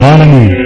啊。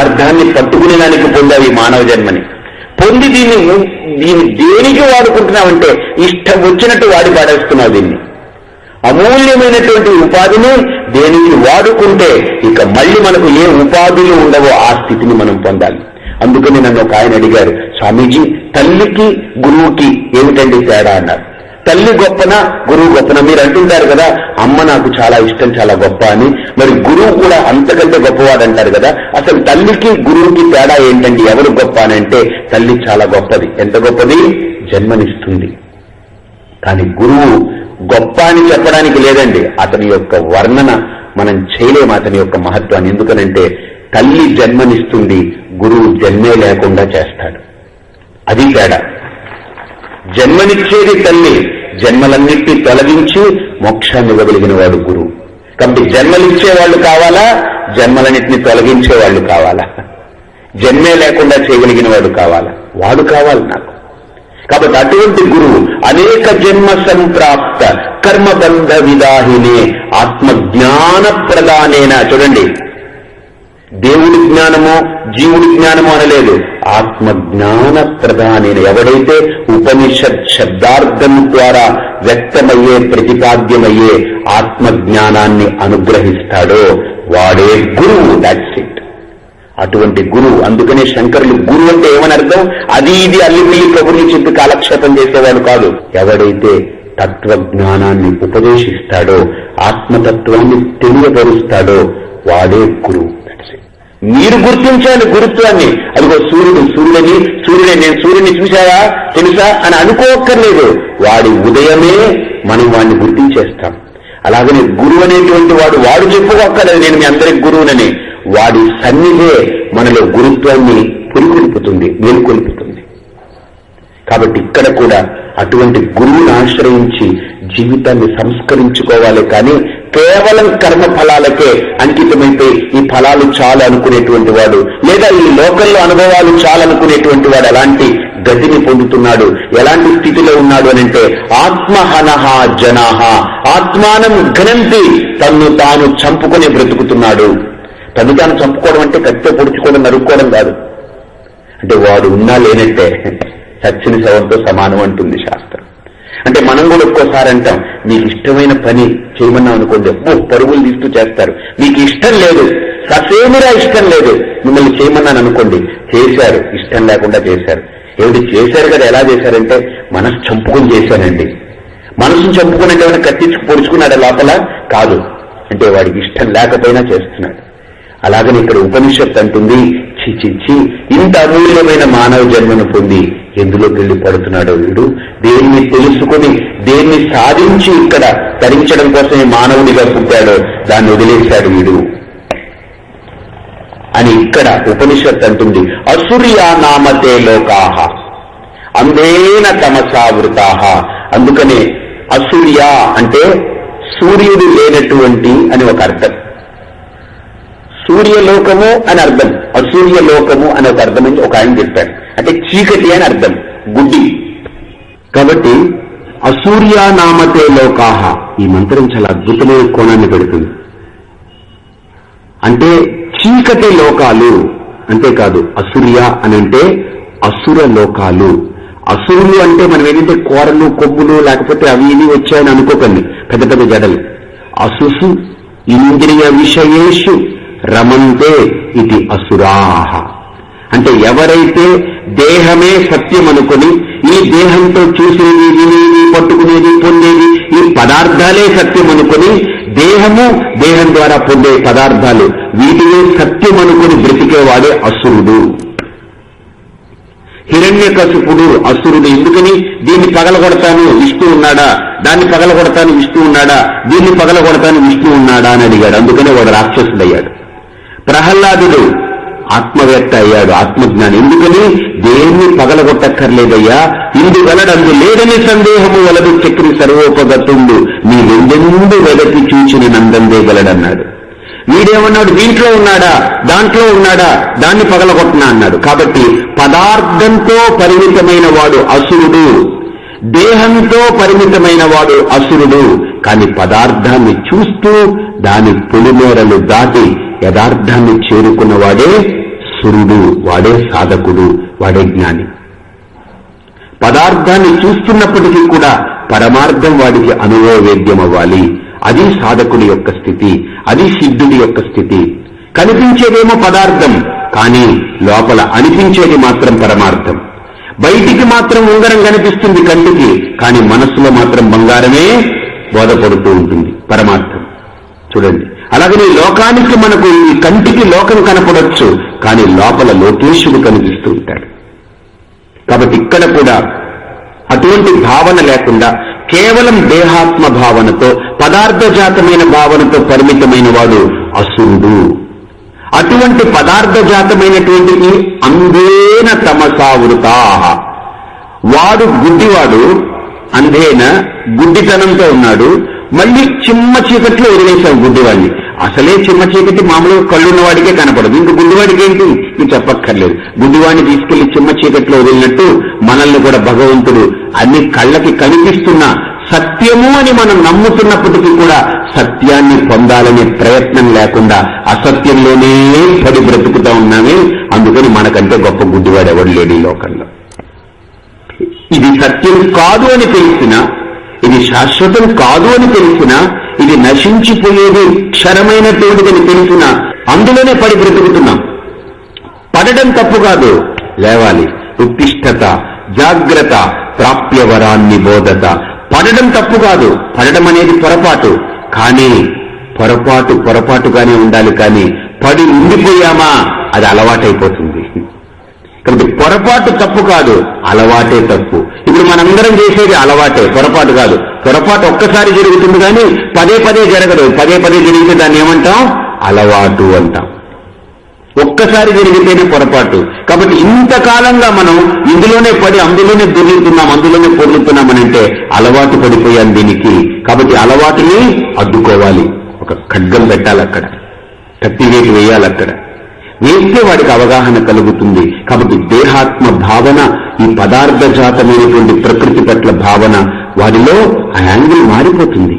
పదార్థాన్ని పట్టుకునేదానికి పొందావు ఈ మానవ జన్మని. పొంది దీన్ని దీన్ని దేనికి వాడుకుంటున్నావంటే ఇష్టం వచ్చినట్టు వాడి పాడేస్తున్నావు దీన్ని. అమూల్యమైనటువంటి ఉపాధిని దేనికి వాడుకుంటే ఇక మళ్ళీ మనకు ఏ ఉపాధులు ఉండవో ఆ స్థితిని మనం పొందాలి. అందుకని నన్ను ఒక ఆయన అడిగారు స్వామీజీ తల్లికి గురువుకి ఏమిటండి తేడా? అన్నారు. తల్లి గొప్పన గురువు గొప్పన? మీరు అంటుంటారు కదా అమ్మ నాకు చాలా ఇష్టం చాలా గొప్ప అని. మరి గురువు కూడా అంతకంటే గొప్పవాడు అంటారు కదా. అసలు తల్లికి గురువుకి తేడా ఏంటండి? ఎవరు గొప్ప అని అంటే తల్లి చాలా గొప్పది. ఎంత గొప్పది? జన్మనిస్తుంది. కానీ గురువు గొప్ప అని చెప్పడానికి లేదండి. అతని యొక్క వర్ణన మనం చేయలేము అతని యొక్క మహత్వాన్ని. ఎందుకనంటే తల్లి జన్మనిస్తుంది గురువు జన్మే లేకుండా చేస్తాడు. అది తేడా. జన్మనిచ్చేది తల్లి. జన్మలన్నింటినీ తొలగించి మోక్షాన్ని ఇవ్వగలిగిన వాడు గురువు. కాబట్టి జన్మలిచ్చే వాళ్ళు కావాలా? జన్మలన్నింటినీ తొలగించే వాళ్ళు కావాలా? జన్మే లేకుండా చేయగలిగిన వాడు కావాలా? వాడు కావాలి నాకు. కాబట్టి అటువంటి గురువు అనేక జన్మ సంప్రాప్త కర్మబంధ విదాహినే ఆత్మజ్ఞాన ప్రదానేన చూడండి దేవుడి జ్ఞానమో జీవుడి జ్ఞానమో అనలేదు. ఆత్మజ్ఞాన ప్రధానైన ఎవడైతే ఉపనిషత్ శబ్దార్థం ద్వారా వ్యక్తమయ్యే ప్రతిపాద్యమయ్యే ఆత్మజ్ఞానాన్ని అనుగ్రహిస్తాడో వాడే గురువు. దాట్స్ ఇట్ అటువంటి గురువు. అందుకనే శంకరులు గురువు అంటే ఏమని అర్థం? అది ఇది అల్లిపిల్లి కబుర్లు చెప్పి కాలక్షేపం చేసేవాడు కాదు. ఎవడైతే తత్వజ్ఞానాన్ని ఉపదేశిస్తాడో ఆత్మతత్వాన్ని తెలియపరుస్తాడో వాడే గురువు. మీరు గుర్తించాలి గురుత్వాన్ని. అదిగో సూర్యుడు సూర్యుడని సూర్యుడే నేను సూర్యుడిని చూశావా తెలుసా? అని అనుకోక్కర్లేదు. వాడి ఉదయమే మనం వాడిని గుర్తించేస్తాం. అలాగనే గురువు అనేటువంటి వాడు వాడు చెప్పుకోక్కర్లేదు నేను మీ అందరికి గురువునని. వాడి సన్నిధే మనలో గురుత్వాన్ని పురికొల్పుతుంది మేల్కొల్పుతుంది. కాబట్టి ఇక్కడ కూడా అటువంటి గురువుని ఆశ్రయించి జీవితాన్ని సంస్కరించుకోవాలి. కానీ కేవలం కర్మ ఫలాలకే అంకితమైపోయి ఈ ఫలాలు చాలు అనుకునేటువంటి వాడు లేదా ఈ లోకల్లో అనుభవాలు చాలు అనుకునేటువంటి వాడు ఎలాంటి గతిని పొందుతున్నాడు ఎలాంటి స్థితిలో ఉన్నాడు అని అంటే ఆత్మహనహ జనాహ ఆత్మానం ఘనంతి తన్ను తాను చంపుకుని బ్రతుకుతున్నాడు. తను తాను చంపుకోవడం అంటే కత్తితో పొడుచుకోవడం నరుక్కోవడం కాదు. అంటే వాడు ఉన్నా లేనట్టే చచ్చిన శవంతో సమానం అంటుంది శాస్త్రం. అంటే మనం కూడా ఒక్కోసారి అంటాం మీకు ఇష్టమైన పని చేయమన్నాం అనుకోండి అబ్బో పరుగులు తీస్తూ చేస్తారు. మీకు ఇష్టం లేదు ససేమిరా ఇష్టం లేదు మిమ్మల్ని చేయమన్నాను అనుకోండి. చేశారు ఇష్టం లేకుండా చేశారు. ఏమిటి చేశారు కదా ఎలా చేశారంటే మనసు చంపుకుని చేశానండి మనసును చంపుకుని అంటే ఏమైనా కత్తించుకు పొడుచుకున్నాడు లోపల? కాదు. అంటే వాడికి ఇష్టం లేకపోయినా చేస్తున్నాడు. అలాగని ఇక్కడ ఉపనిషత్తు అంటుంది చి ఇంత అమూల్యమైన మానవ జన్మను పొంది ఎందులోకి వెళ్ళి పడుతున్నాడో వీడు? దేన్ని తెలుసుకుని దేన్ని సాధించి ఇక్కడ తరించడం కోసమే మానవుడిగా పుట్టాడో దాన్ని వదిలేశాడు వీడు. అని ఇక్కడ ఉపనిషత్ అంటుంది. అసూర్యా నామతే లోకాహ. అందేన తమసావృతాహ అందుకనే అసూర్య అంటే సూర్యుడు లేనటువంటి అని ఒక అర్థం. సూర్యలోకము అని అర్థం. అసూర్యలోకము అని ఒక అర్థం అని ఒక ఆయన చెప్పాడు. అంటే చీకటి అని అర్థం. గుడ్డి. కాబట్టి అసూర్యానామతే లోకాహ. ఈ మంత్రం చాలా అద్భుతమైన కోణాన్ని పెడుతుంది. అంటే చీకటి లోకాలు అంతేకాదు అసూర్య అని అంటే అసుర లోకాలు. అసురులు అంటే మనం ఏంటంటే కూరలు కొబ్బులు లేకపోతే అవి ఇవి వచ్చాయని అనుకోకండి. పెద్ద పెద్ద జడలు. అసుసు ఇంద్రియ విషయేషు రమంతే ఇది అసురాహ. అంటే ఎవరైతే దేహమే సత్యం అనుకుని ఈ దేహంతో చూసేది వినేది పట్టుకునేది పొందేది ఈ పదార్థాలే సత్యం అనుకుని దేహము దేహం ద్వారా పొందే పదార్థాలు వీటినే సత్యం అనుకుని బ్రతికేవాడే అసురుడు. హిరణ్యకశిపుడు అసురుడు ఎందుకని? దీన్ని పగలగొడతాను విష్ణు ఉన్నాడా? దాన్ని పగలగొడతాను విష్ణు ఉన్నాడా? దీన్ని పగలగొడతాను విష్ణు ఉన్నాడా అని అడిగాడు. అందుకనే వాడు రాక్షసుడయ్యాడు. ప్రహ్లాదుడు ఆత్మవేత్త అయ్యాడు ఆత్మజ్ఞాని. ఎందుకని? దేన్ని పగలగొట్టక్కర్లేదయ్యా? ఇందు వెలడందు లేదని సందేహము వలదు చక్రి సర్వోపగతుండు. నీ వెందెందు వెదకి చూచిన నందందే గలడన్నాడు వీడేమన్నాడు? దీంట్లో ఉన్నాడా? దాంట్లో ఉన్నాడా? దాన్ని పగలగొట్టనా అన్నాడు. కాబట్టి పదార్థంతో పరిమితమైన వాడు అసురుడు. దేహంతో పరిమితమైన వాడు అసురుడు. కాని పదార్థాన్ని చూస్తూ దాని పొలిమేరలు దాటి యథార్థాన్ని చేరుకున్నవాడే సురుడు వాడే సాధకుడు వాడే జ్ఞాని. పదార్థాన్ని చూస్తున్నప్పటికీ కూడా పరమార్థం వాడికి అనుభవవేద్యం అవ్వాలి అది సాధకుడి యొక్క స్థితి అది సిద్ధుడి యొక్క స్థితి. కనిపించేదేమో పదార్థం కానీ లోపల అనిపించేది మాత్రం పరమార్థం. బయటికి మాత్రం ఉంగరం కనిపిస్తుంది కంటికి కానీ మనస్సులో మాత్రం బంగారమే బోధపడుతూ ఉంటుంది పరమార్థం. చూడండి. అలాగనే లోకానికి మనకు ఈ కంటికి లోకం కనపడొచ్చు కానీ లోపల లోకేశుడు కనిపిస్తూ ఉంటాడు. కాబట్టి ఇక్కడ కూడా అటువంటి భావన లేకుండా కేవలం దేహాత్మ భావనతో పదార్థజాతమైన భావనతో పరిమితమైన వాడు అసురుడు. అటువంటి పదార్థజాతమైనటువంటి ఈ అంధేన తమసావృతా. వాడు గుడ్డివాడు అంధేన గుడ్డితనంతో ఉన్నాడు మళ్ళీ చిమ్మ చీకట్లో వదిలేశాం గుడ్డివాడిని. అసలే చిమ్మ చీకటి మామూలుగా కళ్ళున్న వాడికే కనపడదు. ఇంక గుడ్డివాడికి ఏంటి? ఇది చెప్పక్కర్లేదు. గుడ్డివాడిని తీసుకెళ్ళి చిమ్మ చీకట్లో వదిలినట్టు మనల్ని కూడా భగవంతుడు అన్ని కళ్ళకి కనిపిస్తున్న సత్యము అని మనం నమ్ముతున్నప్పటికీ కూడా సత్యాన్ని పొందాలనే ప్రయత్నం లేకుండా అసత్యంలోనే పడి బ్రతుకుతా ఉన్నామే. అందుకని మనకంటే గొప్ప గుడ్డివాడు ఎవడు లేడు ఈ లోకంలో. ఇది సత్యం కాదు అని తెలిసినా ఇది శాశ్వతం కాదు అని తెలిసినా ఇది నశించిపోయేది క్షరమైనటువంటిదని తెలిసినా అందులోనే పడి బ్రతుకుతున్నాం. పడడం తప్పు కాదు. లేవాలి. ఉత్తిష్టత జాగ్రత్త ప్రాప్యవరాన్ని బోధత. పడడం తప్పు కాదు. పడడం అనేది పొరపాటు. కానీ పొరపాటు పొరపాటుగానే ఉండాలి కానీ పడి ఉండిపోయామా? అది అలవాటైపోతుంది. కాబట్టి పొరపాటు తప్పు కాదు అలవాటే తప్పు. ఇప్పుడు మనందరం చేసేది అలవాటే పొరపాటు కాదు. పొరపాటు ఒక్కసారి జరుగుతుంది కానీ పదే పదే జరగదు. పదే పదే జరిగితే దాన్ని ఏమంటాం? అలవాటు అంటాం. ఒక్కసారి జరిగితేనే పొరపాటు. కాబట్టి ఇంతకాలంగా మనం ఇందులోనే పడి అందులోనే దొరుకుతున్నాం అందులోనే పొర్లుతున్నామనంటే అలవాటు పడిపోయాం దీనికి. కాబట్టి అలవాటుని అడ్డుకోవాలి. ఒక ఖడ్గం పెట్టాలి అక్కడ కత్తివేటి వేయాలి అక్కడ వేస్తే వాడికి అవగాహన కలుగుతుంది. కాబట్టి దేహాత్మ భావన ఈ పదార్థ జాతమైనటువంటి ప్రకృతి పట్ల భావన వారిలో ఆ యాంగిల్ మారిపోతుంది.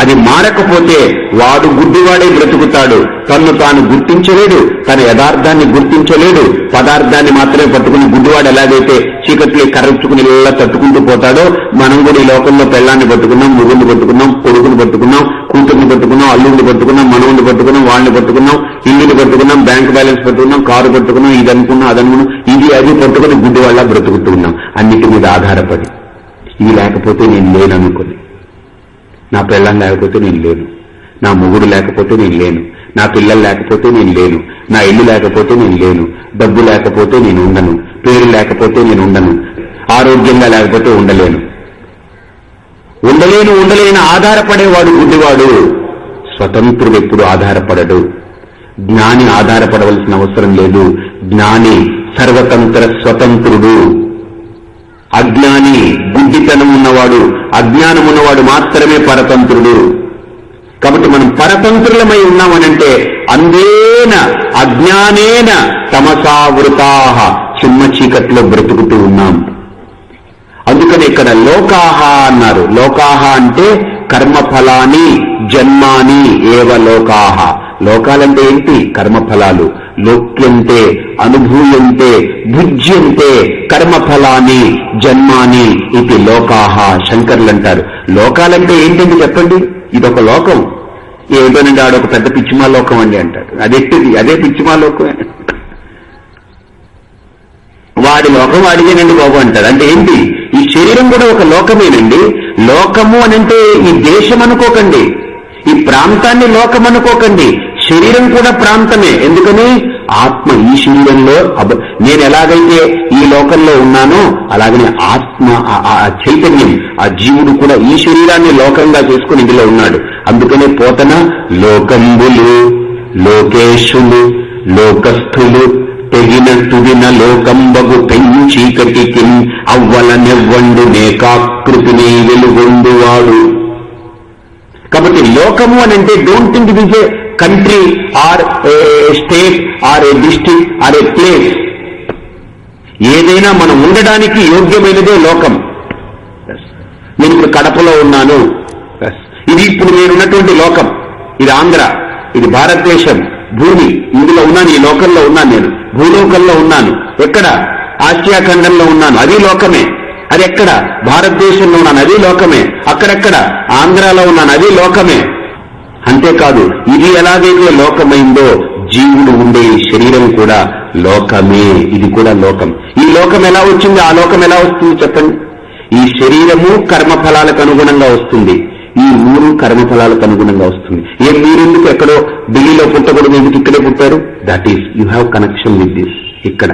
అది మారకపోతే వాడు గుడ్డివాడే బ్రతుకుతాడు. తన్ను తాను గుర్తించలేడు తన యథార్థాన్ని గుర్తించలేడు. పదార్థాన్ని మాత్రమే పట్టుకుని గుడ్డివాడు ఎలాగైతే చీకట్లు కరచుకుని ఇలా తట్టుకుంటూ పోతాడో మనం కూడా ఈ లోకంలో పెళ్ళాన్ని పట్టుకున్నాం ముగ్గురిని పట్టుకున్నాం కొడుకుని పట్టుకున్నాం కూతుర్ని పట్టుకున్నాం అల్లుడిని పట్టుకున్నాం మనవుని పట్టుకున్నాం వాళ్ళని పట్టుకున్నాం ఇల్లుని పట్టుకున్నాం బ్యాంక్ బ్యాలెన్స్ పట్టుకున్నాం కారు పట్టుకున్నాం ఇది అనుకున్నాం అది అనుకున్నాం ఇది అది పట్టుకుని గుడ్డి వాళ్ళ బ్రతుకుతూ ఉన్నాం. అన్నిటి మీద ఆధారపడి. ఇది లేకపోతే నేను లేననుకుని. నా పెళ్ళం లేకపోతే నేను లేను. నా మొగుడు లేకపోతే నేను లేను. నా పిల్లలు లేకపోతే నేను లేను. నా ఇల్లు లేకపోతే నేను లేను. డబ్బు లేకపోతే నేను ఉండను. పేరు లేకపోతే నేను ఉండను. ఆరోగ్యంగా లేకపోతే ఉండలేను. ఉండలేను ఉండలేని ఆధారపడేవాడు ఉండేవాడు స్వతంత్రుడు ఎప్పుడు ఆధారపడడు. జ్ఞాని ఆధారపడవలసిన అవసరం లేదు. జ్ఞాని సర్వతంత్ర స్వతంత్రుడు. అజ్ఞాని బుద్ధితనం ఉన్నవాడు అజ్ఞానం ఉన్నవాడు మాత్రమే పరతంత్రుడు. కాబట్టి మనం పరతంత్రులమై ఉన్నామనంటే అందేన అజ్ఞానేన తమసావృతా చిమ్మ చీకట్లో బ్రతుకుతూ ఉన్నాం. అందుకని ఇక్కడ లోకాహ అన్నారు. లోకాహ అంటే కర్మఫలాని జన్మాని ఏవ లోకాహ. లోకాలంటే ఏంటి? కర్మఫలాలు. లోక్యంతే అనుభూయంతే భుజ్యంతే కర్మఫలాన్ని జన్మాని ఇది లోకాహ శంకర్లు అంటారు లోకాలంటే ఏంటండి చెప్పండి? ఇదొక లోకం. ఏదోనండి ఆడొక పెద్ద పిచ్చిమా లోకం అండి అంటారు. అదెట్టిది అదే పిచ్చిమా లోకమే. వాడి లోకం వాడిదేనండి బాబు అంటారు. అంటే ఏంటి? ఈ శరీరం కూడా ఒక లోకమేనండి. లోకము అనంటే ఈ దేశం అనుకోకండి ఈ ప్రాంతాన్ని లోకం అనుకోకండి శరీరం కూడా ప్రాంతమే. ఎందుకని? ఆత్మ ఈ శరీరంలో నేను ఎలాగైతే ఈ లోకంలో ఉన్నానో అలాగనే ఆత్మ ఆ- చైతన్యం ఆ జీవుడు కూడా ఈ శరీరాన్ని లోకంగా చేసుకుని ఇందులో ఉన్నాడు. అందుకనే పోతన లోకంబులు లోకేశులు లోకస్థులు తెగిన తుదిన లోకంబగు పెంచీకటికి అవ్వల నెవ్వండు నేకాకృతిని వెలుగొండువాడు కాబట్టి లోకము అని అంటే don't think it a country or a state or a district or a place ఏదైనా మనం ఉండడానికి యోగ్యమైనదే లోకం. నేను ఇప్పుడు కడపలో ఉన్నాను. ఇది ఇప్పుడు నేనున్నటువంటి లోకం. ఇది ఆంధ్ర ఇది భారతదేశం. భూమి ఇందులో ఉన్నాను ఈ లోకంలో ఉన్నాను నేను. భూలోకంలో ఉన్నాను. ఎక్కడ? ఆసియా ఖండంలో ఉన్నాను. అది లోకమే. అది ఎక్కడ? భారతదేశంలో ఉన్నాను. అది లోకమే. అక్కడెక్కడ? ఆంధ్రాలో ఉన్నాను. అది లోకమే. అంతేకాదు ఇది ఎలాగైతే లోకమైందో జీవుడు ఉండే శరీరం కూడా లోకమే. ఇది కూడా లోకం. ఈ లోకం ఎలా వచ్చింది? ఆ లోకం ఎలా వస్తుంది చెప్పండి? ఈ శరీరము కర్మఫలాలకు అనుగుణంగా వస్తుంది. ఈ ఊరు కర్మఫలాలకు అనుగుణంగా వస్తుంది. ఏ మీరెందుకు ఎక్కడో ఢిల్లీలో పుట్టకూడదు ఎందుకు ఇక్కడే పుట్టారు? That is you have connection with this ఇక్కడ.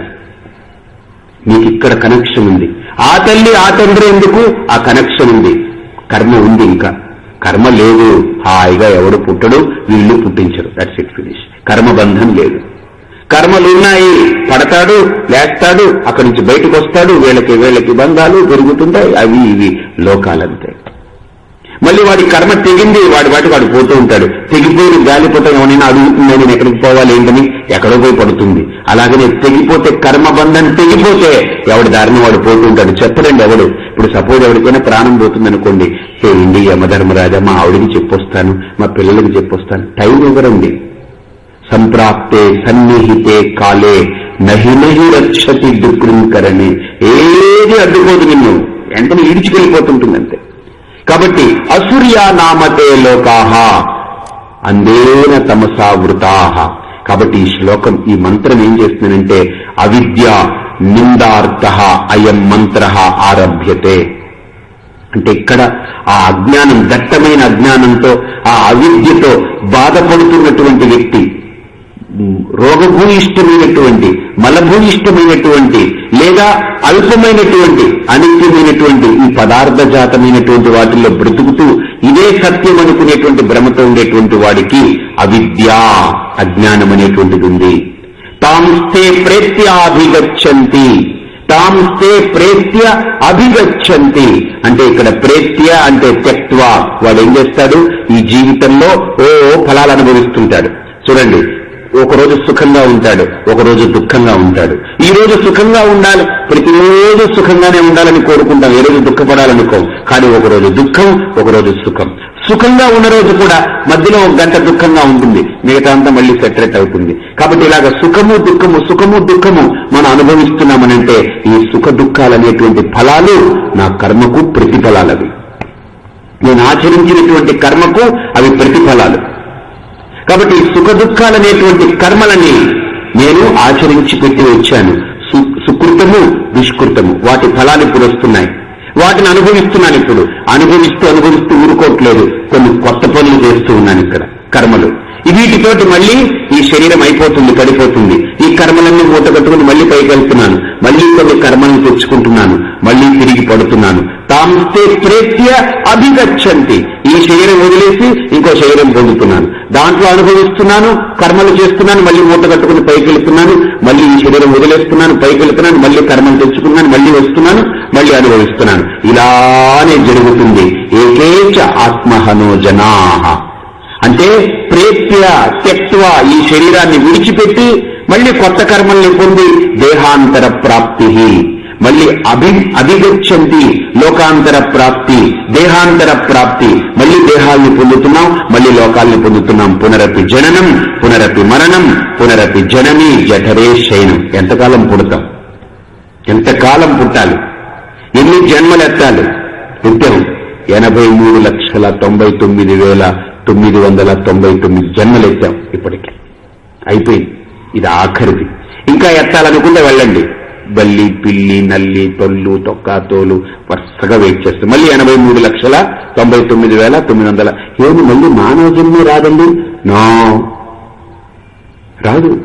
మీకు ఇక్కడ కనెక్షన్ ఉంది. ఆ తల్లి ఆ తండ్రి ఎందుకు? ఆ కనెక్షన్ ఉంది. కర్మ ఉంది ఇంకా. కర్మ లేదు. హాయిగా ఎవడు పుట్టడు వీళ్ళు పుట్టించరు. దట్స్ ఇట్ ఫినిష్ కర్మబంధం లేదు. కర్మలున్నాయి పడతాడు లేస్తాడు అక్కడి నుంచి బయటకు వస్తాడు వీళ్ళకి వీళ్ళకి బంధాలు పెరుగుతుంటాయి అవి ఇవి లోకాలంతే. మళ్ళీ వాడి కర్మ తెగింది వాడి వాటి వాడు పోతూ ఉంటాడు. తెగిపోయిన గాలిపోతాం ఏమైనా అడుగుతుందని నేను ఎక్కడికి పోవాలి ఏంటని ఎక్కడో పోయి పడుతుంది. అలాగనే తెగిపోతే కర్మబంధం తెగిపోతే ఎవడి దారిని వాడు పోతూ ఉంటాడు. చెప్పడండి ఎవడు. ఇప్పుడు సపోజ్ ఎవరికైనా ప్రాణం పోతుంది అనుకోండి ఏంటి యమధర్మరాజా మా ఆవిడికి చెప్పొస్తాను మా పిల్లలకి చెప్పొస్తాను. టైం ఇవ్వరండి. సంప్రాప్తే సన్నిహితే కాలే నహి నహి రక్షతి దుఃఖంకరణి ఏది అడ్డుకోదు నిన్ను. వెంటనే ఈడ్చుకెళ్ళిపోతుంటుంది అంతే. కాబట్టి అసూర్యా నామతే లోకాహ. అందేన తమసావృతాహ కాబట్టి ఈ శ్లోకం ఈ మంత్రం ఏం చేస్తుందంటే అవిద్య నిందార్థ అయం మంత్ర ఆరభ్యతే. అంటే ఇక్కడ ఆ అజ్ఞానం దట్టమైన అజ్ఞానంతో ఆ అవిద్యతో బాధపడుతున్నటువంటి వ్యక్తి రోగభూయిష్టమైనటువంటి మలభూయిష్టమైనటువంటి లేదా అల్పమైనటువంటి అనిత్యమైనటువంటి ఈ పదార్థ జాతమైనటువంటి వాటిల్లో బ్రతుకుతూ ఇదే సత్యం అనుకునేటువంటి భ్రమతో ఉండేటువంటి వాడికి అవిద్య అజ్ఞానం అనేటువంటిది ఉంది తాంస్తే ప్రేత్యాభిగచ్చంతి. తాంస్తే ప్రేత్య అభిగచ్చంతి. అంటే ఇక్కడ ప్రేత్య అంటే త్యక్వ వాడు ఏం చేస్తాడు? ఈ జీవితంలో ఓ ఫలాలు అనుభవిస్తుంటాడు. చూడండి ఒకరోజు సుఖంగా ఉంటాడు ఒకరోజు దుఃఖంగా ఉంటాడు. ఈ రోజు సుఖంగా ఉండాలి ప్రతిరోజు సుఖంగానే ఉండాలని కోరుకుంటాం ఏ రోజు దుఃఖపడాలనుకోం. కానీ ఒకరోజు దుఃఖం ఒకరోజు సుఖం. సుఖంగా ఉన్న రోజు కూడా మధ్యలో ఒక గంట దుఃఖంగా ఉంటుంది మిగతా అంతా మళ్ళీ సెటరేట్ అవుతుంది. కాబట్టి ఇలాగ సుఖము దుఃఖము సుఖము దుఃఖము మనం అనుభవిస్తున్నామనంటే ఈ సుఖ దుఃఖాలనేటువంటి ఫలాలు నా కర్మకు ప్రతిఫలాలవి. నేను ఆచరించినటువంటి కర్మకు అవి ప్రతిఫలాలు. కాబట్టి సుఖ దుఃఖాలనేటువంటి కర్మలని నేను ఆచరించి పెట్టి వచ్చాను సుకృతము దుష్కృతము వాటి ఫలాలు ఇప్పుడు వస్తున్నాయి. వాటిని అనుభవిస్తున్నాను ఇప్పుడు. అనుభవిస్తూ అనుభవిస్తూ ఊరుకోవట్లేదు. కొన్ని కొత్త పనులు చేస్తూ ఉన్నాను ఇక్కడ. కర్మలు. వీటితోటి మళ్ళీ ఈ శరీరం అయిపోతుంది పడిపోతుంది. ఈ కర్మలన్నీ మూట కట్టుకుని మళ్ళీ పైకి వెళ్తున్నాను. మళ్ళీ కొన్ని కర్మలను తెచ్చుకుంటున్నాను. మళ్ళీ తిరిగి పడుతున్నాను. తాంస్తే ప్రేత్య అభిగచ్చంతి. ఈ శరీరం వదిలేసి ఇంకో శరీరం పొందుతున్నాను. దాంట్లో అనుభవిస్తున్నాను కర్మలు చేస్తున్నాను మళ్ళీ మూట కట్టుకుని పైకి వెళ్తున్నాను మళ్ళీ ఈ శరీరం వదిలేస్తున్నాను పైకి వెళ్తున్నాను మళ్ళీ కర్మలు తెచ్చుకున్నాను మళ్ళీ వస్తున్నాను మళ్ళీ అనుభవిస్తున్నాను. ఇలానే జరుగుతుంది. ఏకేచ ఆత్మహనో జనా అంటే ప్రేత్య త్యక్వ ఈ శరీరాన్ని విడిచిపెట్టి మళ్ళీ కొత్త కర్మల్ని పొంది దేహాంతర ప్రాప్తి. మళ్ళీ అభి అభిగచ్చంతి లోకాంతర ప్రాప్తి దేహాంతర ప్రాప్తి మళ్ళీ దేహాల్ని పొందుతున్నాం మళ్ళీ లోకాల్ని పొందుతున్నాం. పునరపి జననం పునరపి మరణం పునరపి జనని జఠరే శయనం. ఎంతకాలం పుడతాం? ఎంతకాలం పుట్టాలి? ఎన్ని జన్మలు ఎత్తాలి పుట్టాం. ఎనభై మూడు లక్షల తొంభై తొమ్మిది వేల తొమ్మిది వందల తొంభై తొమ్మిది జన్మలు ఎత్తాం ఇప్పటికి. అయిపోయింది. ఇది ఆఖరిది. ఇంకా ఎత్తాలనుకుంటే వెళ్ళండి. బల్లి పిల్లి నల్లి తొల్లు తొక్క తోలు వరుసగా వెయిట్ చేస్తుంది. మళ్ళీ ఎనభై మూడు లక్షల తొంభై తొమ్మిది వేల తొమ్మిది వందల. ఏమి మళ్ళీ మానవ జన్మ రాదండి? నా. రాదు.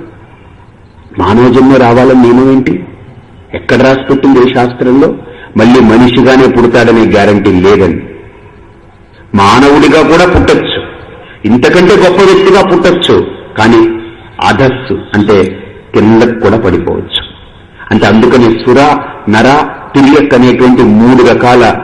మానవ జన్మ రావాలని నియమం ఏంటి? ఎక్కడ రాసి పెట్టింది ఏ శాస్త్రంలో? మళ్ళీ మనిషిగానే పుడతాడనే గ్యారంటీ లేదండి. మానవుడిగా కూడా పుట్టచ్చు. ఇంతకంటే గొప్ప వ్యక్తిగా పుట్టచ్చు. కానీ అధస్సు అంటే కిందకు కూడా పడిపోవచ్చు. అంటే అందుకని సుర నర తిరియక్ అనేటువంటి మూడు రకాల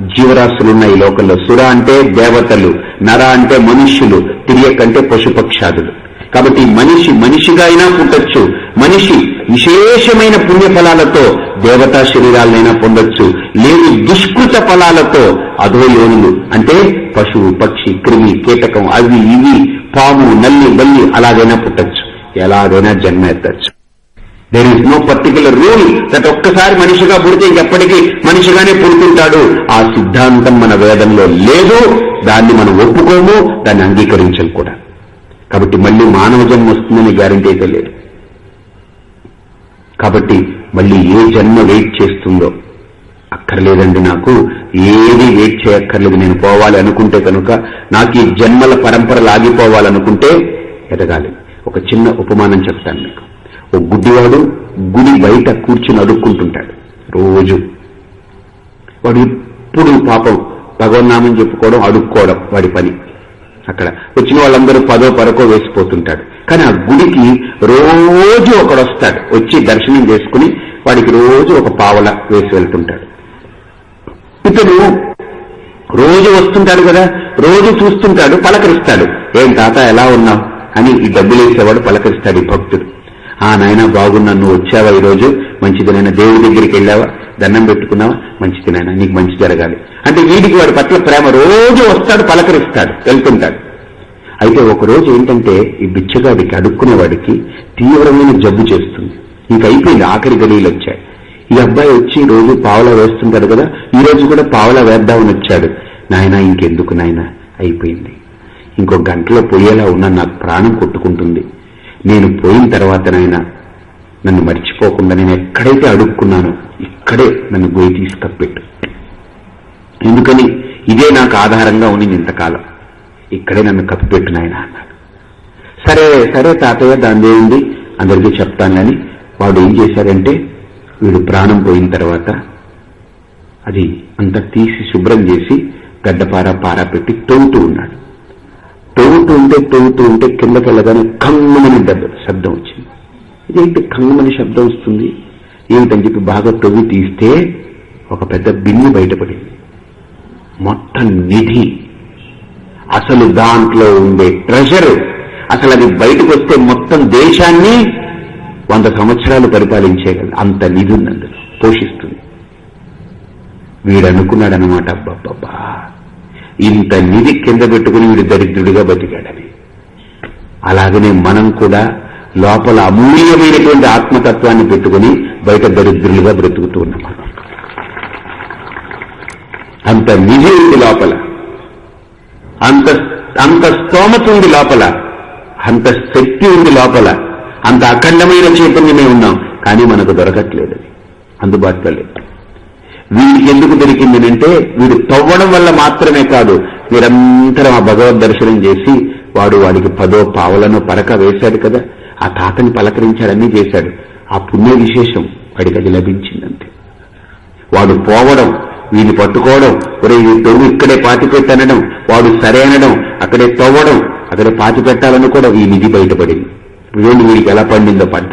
జీవరాశులున్నాయి ఈ లోకంలో. సుర అంటే దేవతలు నర అంటే మనుష్యులు తిరియక్ అంటే పశుపక్షాదులు. కాబట్టి మనిషి మనిషిగా అయినా పుట్టచ్చు. మనిషి విశేషమైన పుణ్య ఫలాలతో దేవతా శరీరాలనైనా పొందొచ్చు. లేని దుష్కృత ఫలాలతో అధోయోనులు అంటే పశువు పక్షి క్రిమి కీటకం అవి ఇవి పాము నల్లి బల్లి అలాగైనా పుట్టచ్చు. ఎలాగైనా జన్మ ఎత్తచ్చు. There is no particular rule that ఒక్కసారి మనిషిగా పుడితే ఇంకెప్పటికీ మనిషిగానే పుడుతుంటాడు. ఆ సిద్ధాంతం మన వేదంలో లేదు. దాన్ని మనం ఒప్పుకోము దాన్ని అంగీకరించం కూడా. కాబట్టి మళ్ళీ మానవ జన్మ వస్తుందని గ్యారంటీ అయితే లేదు. కాబట్టి మళ్ళీ ఏ జన్మ వెయిట్ చేస్తుందో అక్కర్లేదండి నాకు. ఏది వెయిట్ చేయక్కర్లేదు. నేను పోవాలి అనుకుంటే కనుక నాకు ఈ జన్మల పరంపరలు ఆగిపోవాలనుకుంటే ఎదగాలి. ఒక చిన్న ఉపమానం చెప్తాను మీకు. గుడ్డివాడు గుడి బయట కూర్చుని అడుక్కుంటుంటాడు. రోజు వాడు ఎప్పుడు పాపం భగవన్నామం చెప్పుకోవడం అడుక్కోవడం వాడి పని. అక్కడ వచ్చిన వాళ్ళందరూ పదో పరకో వేసిపోతుంటాడు. కానీ ఆ గుడికి రోజు ఒకడు వస్తాడు. వచ్చి దర్శనం చేసుకుని వాడికి రోజు ఒక పావల వేసి వెళ్తుంటాడు. ఇతడు రోజు వస్తుంటాడు కదా రోజు చూస్తుంటాడు పలకరిస్తాడు. ఏం తాత ఎలా ఉన్నావు? అని ఈ డబ్బులు వేసేవాడు పలకరిస్తాడు ఈ భక్తుడు. ఆ నాయన బాగున్నా నువ్వు వచ్చావా ఈరోజు? మంచిది నాయన దేవుడి దగ్గరికి వెళ్ళావా? దండం పెట్టుకున్నావా? మంచిది నాయన నీకు మంచి జరగాలి. అంటే వీడికి వాడి పట్ల ప్రేమ రోజు వస్తాడు పలకరిస్తాడు వెళ్తుంటాడు. అయితే ఒక రోజు ఏంటంటే ఈ బిచ్చగాడికి అడుక్కునేవాడికి తీవ్రమైన జబ్బు చేస్తుంది. ఇంకైపోయింది ఆఖరి గడియలు వచ్చాయి. ఈ అబ్బాయి వచ్చి రోజు పావలా వేస్తుంటాడు కదా ఈ రోజు కూడా పావలా వేద్దామని వచ్చాడు. నాయన ఇంకెందుకు నాయన? అయిపోయింది. ఇంకో గంటలో పోయేలా ఉన్న నాకు ప్రాణం కొట్టుకుంటుంది. నేను పోయిన తర్వాత నాయన నన్ను మర్చిపోకుండా నేను ఎక్కడైతే అడుక్కున్నానో ఇక్కడే నన్ను గోయి తీసి తప్పెట్టు ఎందుకని? ఇదే నాకు ఆధారంగా ఉండింది ఇంతకాలం. ఇక్కడే నన్ను కప్పిపెట్టు నాయన అన్నాడు. సరే సరే తాతయ్య దాని ఉంది అందరికీ చెప్తాను కానీ వాడు ఏం చేశారంటే వీడు ప్రాణం పోయిన తర్వాత అది అంత తీసి శుభ్రం చేసి గడ్డపార పార పెట్టి తవ్వుతూ ఉన్నాడు. తవ్వుతూ ఉంటే తవ్వుతూ ఉంటే కిందకి వెళ్ళగానే కమ్మని శబ్దం వచ్చింది. ఇదేంటి కమ్మని శబ్దం వస్తుంది? ఏమిటని చెప్పి బాగా తవ్వి తీస్తే ఒక పెద్ద బిన్ను బయటపడింది. మొత్తం నిధి. అసలు దాంట్లో ఉండే ట్రెజర్ అసలు అది బయటకు వస్తే మొత్తం దేశాన్ని వంద సంవత్సరాలు పరిపాలించేయగలదు అంత నిధి ఉంది అందులో పోషిస్తుంది. వీడు అనుకున్నాడనమాట అబ్బబ్బబ్బా. ఇంత నిధి కింద పెట్టుకుని వీడు దరిద్రుడిగా బతికాడని అలాగనే మనం కూడా లోపల అమూల్యమైనటువంటి ఆత్మతత్వాన్ని పెట్టుకుని బయట దరిద్రులుగా బ్రతుకుతూ ఉన్నాం. అంత నిధి ఉంది లోపల. అంత అంత స్తోమత ఉంది లోపల. అంత శక్తి ఉంది లోపల. అంత అఖండమైన చైతన్యమే ఉన్నాం. కానీ మనకు దొరకట్లేదు అందుబాటులో లేదు. వీడికి ఎందుకు దొరికిందనంటే వీడు తవ్వడం వల్ల మాత్రమే కాదు నిరంతరం ఆ భగవద్ దర్శనం చేసి వాడు వాడికి పదో పావులను పరక వేశాడు కదా ఆ తాతని పలకరించాడన్నీ చేశాడు. ఆ పుణ్య విశేషం వాడికి అది లభించిందంతే. వాడు పోవడం వీడిని పట్టుకోవడం ఒరే ఈ తొవ్వు ఇక్కడే పాతి పెట్టనడం వాడు సరే అనడం అక్కడే తవ్వడం అక్కడే పాతి కూడా ఈ నిధి బయటపడింది. వీళ్ళు వీడికి ఎలా పండిందో పంట.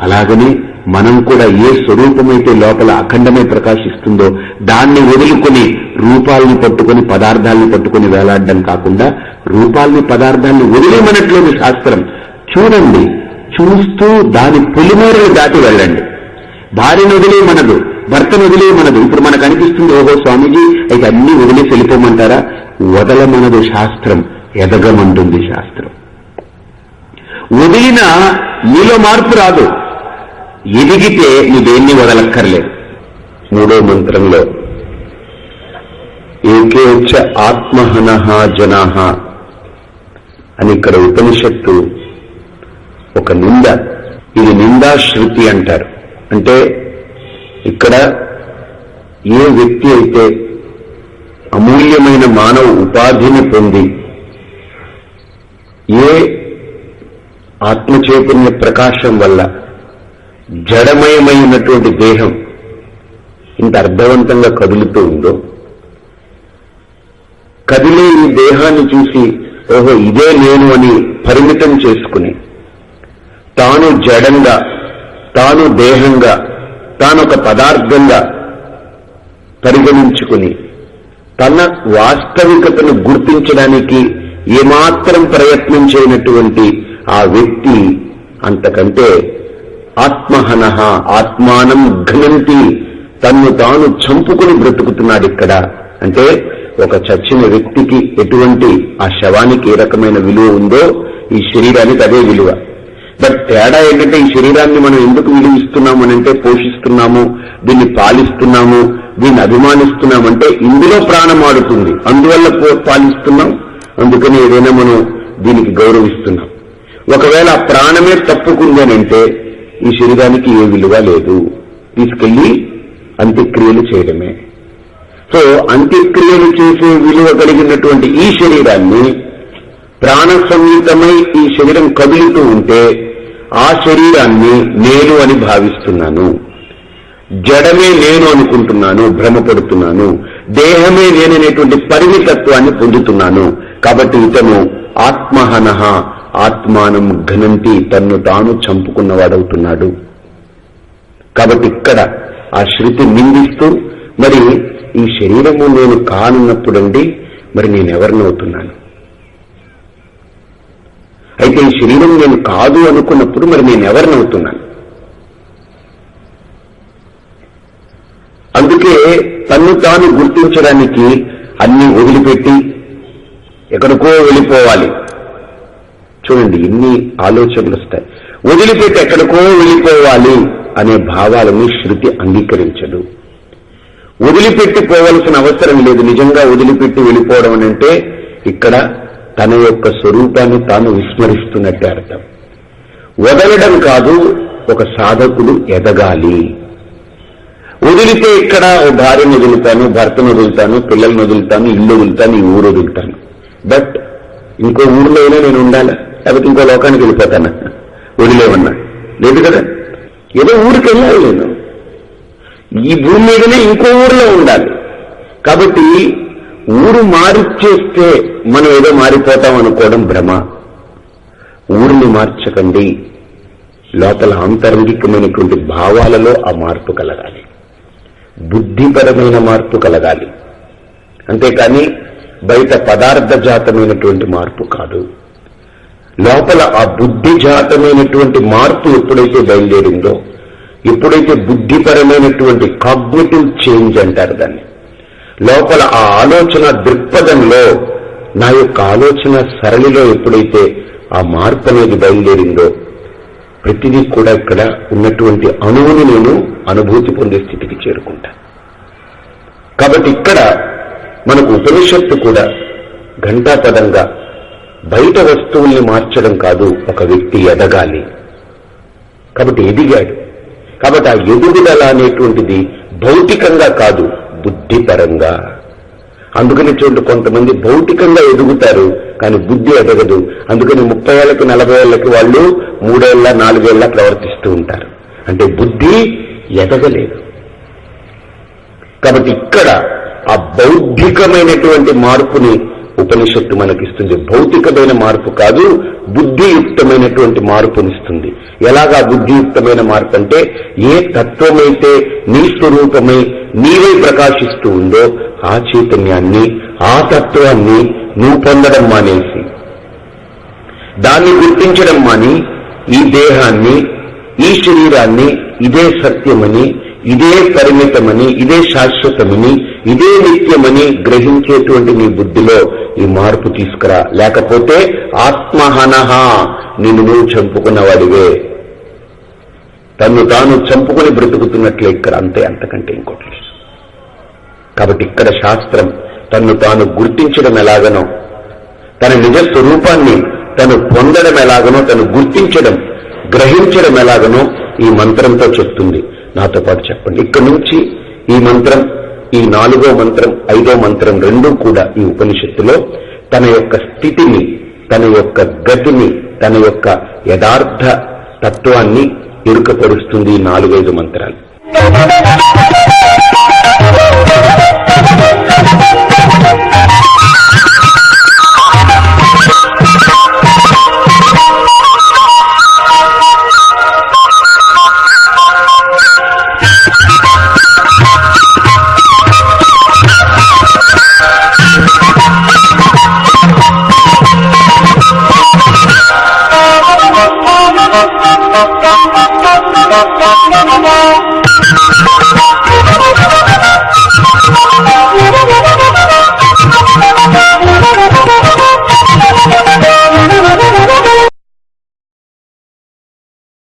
అలాగనే మనం కూడా ఏ స్వరూపమైతే లోపల అఖండమై ప్రకాశిస్తుందో దాన్ని వదులుకొని రూపాల్ని పట్టుకొని పదార్థాలను పట్టుకొని వేలాడడం కాకుండా రూపాల్ని పదార్థాన్ని వదిలేమనట్లేదు శాస్త్రం. చూడండి చూస్తూ దాని పొలిమేరలు దాటి వెళ్ళండి. భార్యను వదిలేయమనదు భర్తను వదిలేయమనదు ఇప్పుడు మనకు అనిపిస్తుంది ఓహో స్వామీజీ అయితే అన్ని వదిలేసి వెళ్ళిపోమంటారా? వదలమనదు శాస్త్రం ఎదగమంటుంది శాస్త్రం. వదిలిన నీలో మార్పు రాదు. ఎదిగితే నువ్వేన్ని వదలక్కర్లేదు మూడో మంత్రంలో ఏకేచ ఆత్మహనహ జనాహ అని ఇక్కడ ఉపనిషత్తు ఒక నింద. ఇది నిందాశ్రుతి అంటారు. అంటే ఇక్కడ ఏ వ్యక్తి అయితే అమూల్యమైన మానవ ఉపాధిని పొంది ఏ ఆత్మచైతన్య ప్రకాశం వల్ల జడమయమైనటువంటి దేహం ఇంత అర్థవంతంగా కదులుతూ ఉందో కదిలే ఈ దేహాన్ని చూసి ఓహో ఇదే నేను అని పరిమితం చేసుకుని తాను జడంగా తాను దేహంగా తాను ఒక పదార్థంగా పరిగణించుకుని తన వాస్తవికతను గుర్తించడానికి ఏమాత్రం ప్రయత్నం చేయనటువంటి ఆ వ్యక్తి అంతకంటే ఆత్మహన ఆత్మానం ఘనంతి. తన్ను తాను చంపుకుని బ్రతుకుతున్నాడు ఇక్కడ. అంటే ఒక చచ్చిన వ్యక్తికి ఎటువంటి ఆ శవానికి ఏ రకమైన విలువ ఉందో ఈ శరీరానికి అదే విలువ. బట్ తేడా ఏంటంటే ఈ శరీరాన్ని మనం ఎందుకు విలువిస్తున్నాము అంటే పోషిస్తున్నాము దీన్ని పాలిస్తున్నాము దీన్ని అభిమానిస్తున్నామంటే ఇందులో ప్రాణం ఆడుతుంది. అందువల్ల పాలిస్తున్నాం. అందుకని ఏదైనా మనం దీనికి గౌరవిస్తున్నాం. ఒకవేళ ప్రాణమే తప్పుకుందనంటే ఈ శరీరానికి ఏ విలువ లేదు. తీసుకెళ్ళి అంత్యక్రియలు చేయడమే. సో అంత్యక్రియలు చేసే విలువ కలిగినటువంటి ఈ శరీరాన్ని ప్రాణ సంయుతమై ఈ శరీరం కదులుతూ ఉంటే ఆ శరీరాన్ని నేను అని భావిస్తున్నాను. జడమే నేను అనుకుంటున్నాను భ్రమపడుతున్నాను దేహమే నేననేటువంటి పరిమితత్వాన్ని పొందుతున్నాను. కాబట్టి ఇతను ఆత్మహన ఆత్మానం ఘనంటి తన్ను తాను చంపుకున్నవాడవుతున్నాడు. కాబట్టి ఇక్కడ ఆ శృతి నిందిస్తూ మరి ఈ శరీరము నేను కానున్నప్పుడండి మరి నేనెవరినవుతున్నాను అయితే ఈ శరీరం నేను కాదు అనుకున్నప్పుడు మరి నేను ఎవరినవుతున్నాను? అందుకే తన్ను తాను గుర్తించడానికి అన్ని వదిలిపెట్టి ఎక్కడికో వెళ్ళిపోవాలి. చూడండి ఎన్ని ఆలోచనలు వస్తాయి. వదిలిపెట్టి ఎక్కడికో వెళ్ళిపోవాలి అనే భావాలని శృతి అంగీకరించదు. వదిలిపెట్టి పోవలసిన అవసరం లేదు. నిజంగా వదిలిపెట్టి వెళ్ళిపోవడం అంటే ఇక్కడ తన యొక్క స్వరూపాన్ని తాను విస్మరిస్తున్నట్టే అర్థం. వదలడం కాదు ఒక సాధకుడు ఎదగాలి. వదిలితే ఇక్కడ భార్యను వదులుతాను భర్తను వదులుతాను పిల్లల్ని వదులుతాను ఇల్లు వదులుతాను ఈ ఊరు వదులుతాను. బట్ ఇంకో ఊళ్ళో అయినా నేను ఉండాలా. లేకపోతే ఇంకో లోకానికి వెళ్ళిపోతానా. వదిలేమన్నా లేదు కదా? ఏదో ఊరికి వెళ్ళాలి నేను. ఈ భూమి మీదనే ఇంకో ఊరిలో ఉండాలి. కాబట్టి ఊరు మారిచ్చేస్తే మనం ఏదో మారిపోతాం అనుకోవడం భ్రమ. ఊరిని మార్చకండి. లోపల ఆంతరంగికమైనటువంటి భావాలలో ఆ మార్పు కలగాలి. బుద్ధిపరమైన మార్పు కలగాలి. అంతేకాని బయట పదార్థ జాతమైనటువంటి మార్పు కాదు. లోపల ఆ బుద్ధి జాతమైనటువంటి మార్పు ఎప్పుడైతే బయలుదేరిందో ఎప్పుడైతే బుద్ధిపరమైనటువంటి కాగ్నిటివ్ చేంజ్ అంటారు దాన్ని లోపల ఆ ఆలోచన దృక్పథంలో నా యొక్క ఆలోచన సరళిలో ఎప్పుడైతే ఆ మార్పు అనేది బయలుదేరిందో ప్రతిదీ కూడా ఇక్కడ ఉన్నటువంటి అణువుని నేను అనుభూతి పొందే స్థితికి చేరుకుంటా. కాబట్టి ఇక్కడ మనకు ఉపనిషత్తు కూడా ఘంటాపదంగా బయట వస్తువుల్ని మార్చడం కాదు ఒక వ్యక్తి ఎదగాలి. కాబట్టి ఎదిగాడు. కాబట్టి ఆ ఎదుగుదల అనేటువంటిది భౌతికంగా కాదు బుద్ధిపరంగా. అందుకని చూడండి కొంతమంది భౌతికంగా ఎదుగుతారు కానీ బుద్ధి ఎదగదు. అందుకని ముప్పై ఏళ్ళకి నలభై ఏళ్ళకి వాళ్ళు మూడేళ్ళ నాలుగేళ్ళ ప్రవర్తిస్తూ ఉంటారు. అంటే బుద్ధి ఎదగలేదు. కాబట్టి ఇక్కడ ఆ బౌద్ధికమైనటువంటి మార్పుని ఉపనిషత్తు మనకిస్తుంది. భౌతికమైన మార్పు కాదు బుద్ధియుక్తమైనటువంటి మార్పునిస్తుంది. ఎలాగా బుద్ధియుక్తమైన మార్పు అంటే ఏ తత్వమైతే నీ స్వరూపమై నీవే ప్రకాశిస్తూ ఉందో ఆ చైతన్యాన్ని ఆ తత్వాన్ని నువ్వు పొందడం మానేసి దాన్ని గుర్తించడం మాని ఈ దేహాన్ని ఈ శరీరాన్ని ఇదే సత్యమని ఇదే పరిమితమని ఇదే శాశ్వతమని ఇదే నిత్యమని గ్రహించేటువంటి నీ బుద్ధిలో ఈ మార్పు తీసుకురా. లేకపోతే ఆత్మహనహ నిన్ను నువ్వు చంపుకున్నవాడివే. తను తాను చంపుకుని బ్రతుకుతున్నట్లే ఇక్కడ అంతే అంతకంటే ఇంకోటి లేదు. కాబట్టి ఇక్కడ శాస్త్రం తన్ను తాను గుర్తించడం ఎలాగనో తన నిజ స్వరూపాన్ని తను పొందడం ఎలాగనో తను గుర్తించడం గ్రహించడం ఎలాగనో ఈ మంత్రంతో చెప్తుంది. నాతో పాటు చెప్పండి. ఇక్కడి నుంచి ఈ మంత్రం ఈ నాలుగో మంత్రం ఐదో మంత్రం రెండూ కూడా ఈ ఉపనిషత్తులో తన యొక్క స్థితిని తన యొక్క గతిని తన యొక్క యథార్థ తత్వాన్ని ఇరుకపరుస్తుంది నాలుగైదు మంత్రాలు.